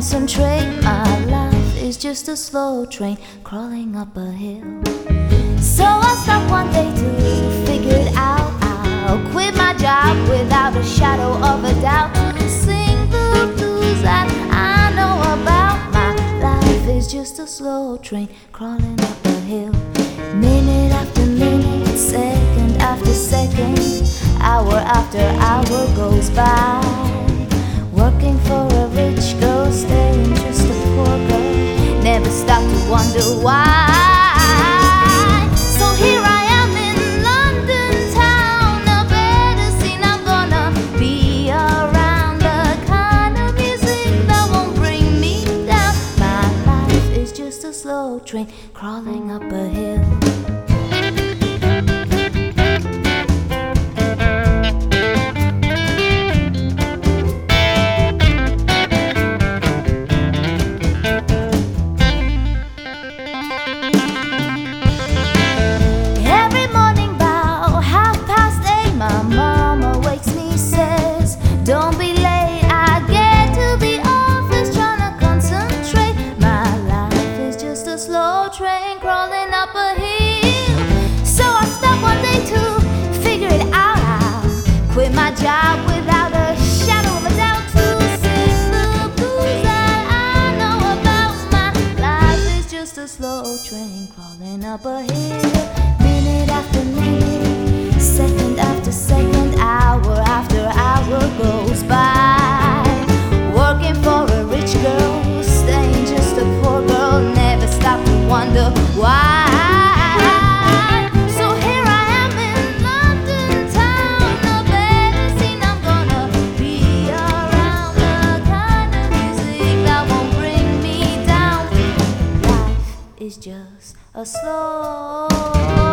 concentrate. My life is just a slow train crawling up a hill. So I stopped one day to figure it out. I'll quit my job without a shadow of a doubt. Sing the blues that I know about. My life is just a slow train crawling up a hill. Minute after minute, second after second, hour after hour goes by. Working for Never stop to wonder why. So here I am in London town, a better scene. I'm gonna be around the kind of music that won't bring me down. My life is just a slow train crawling up a hill. Slow train crawling up a hill. So I stopped one day to figure it out. I'll quit my job without a shadow of a doubt to sing the blues that I know about. My life is just a slow train crawling up a hill. Is just a slow